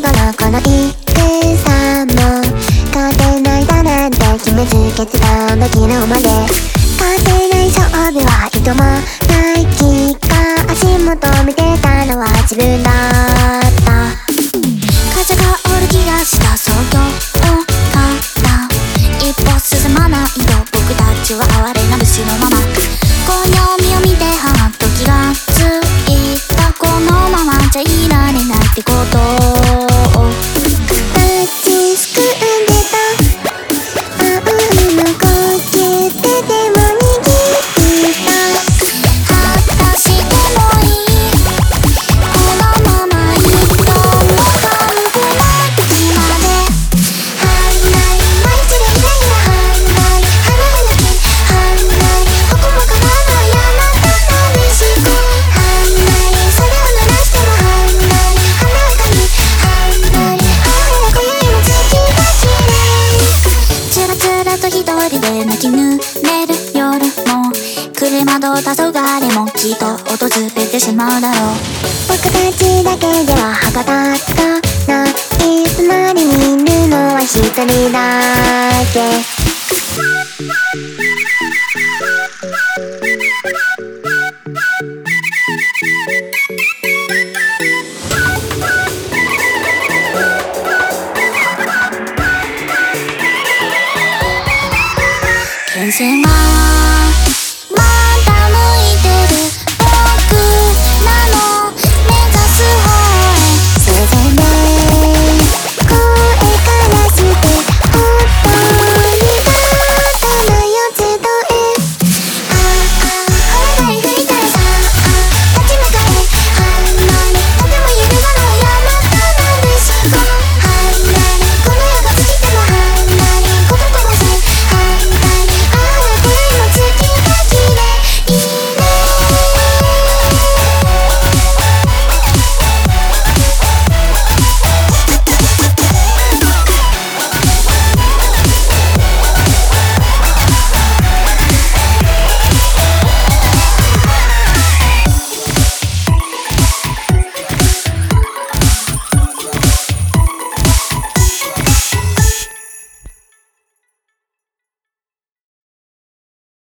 日頃この戦さも勝てないだなんて決めつけてたんだ昨日まで勝てない勝負はいともない気が足元見てたの。は自分だった風がおる気がしたそうよから一歩進まないと僕たちは哀れな虫の。まま暦を見てはっと気がついたこのままじゃいられないってこときぬめる夜も車と黄昏もきっと訪れてしまうだろう。僕たちだけでは歯が立たないいつまり見るのは一人だけ。睫毛